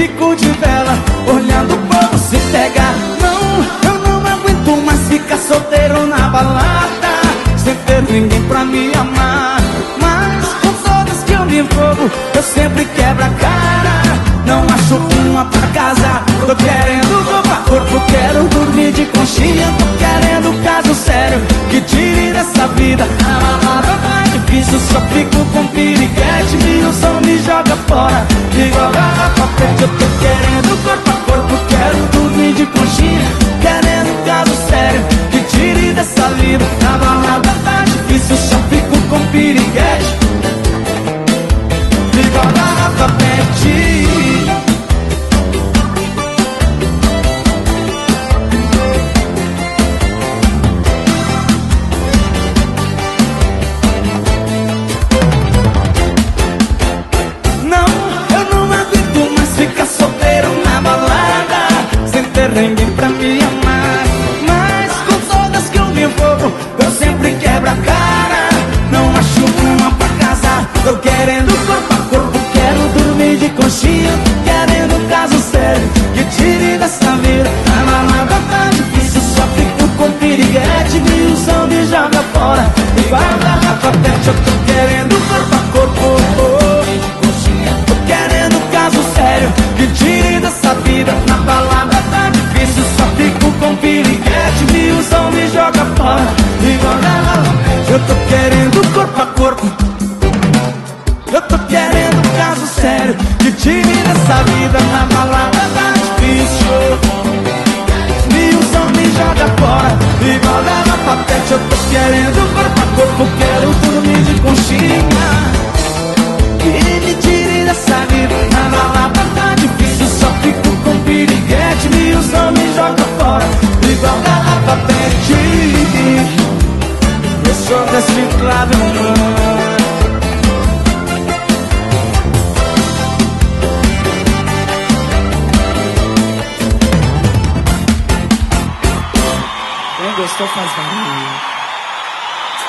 fico de vela Olhando o povo se pegar. Não, eu não aguento mais ficar solteiro na balada. Sem ter ninguém pra me amar. Mas com todas que eu me envolvo Eu sempre quebro a cara. Não acho uma pra casa Tô querendo a corpo Quero dormir de conchinha. Tô querendo caso sério Que tire dessa vida. A balada tá difícil Só fico com piriguete. Me som me joga fora Igual pet Eu tô querendo corpo a corpo Quero dormir de conchinha Querendo caso sério Que tire dessa vida A balada tá difícil Só fico com piriguete. Igual garrafa pet Ninguém pra me amar. Mas com todas que eu me envolvo Eu sempre quebro a cara. Não acho uma pra casar Tô querendo corpo a corpo Quero dormir de conchinha. Querendo caso sério Que tire dessa vida. A balada tá difícil Só fico com piriguete. Me usam me joga fora. Igual garrafa pet Eu tô querendo corpo a corpo. Eu tô querendo caso sério Que tire dessa vida Na balada tá difícil. Me usam, me joga fora Igual garrafa pet Eu tô querendo estou fazendo.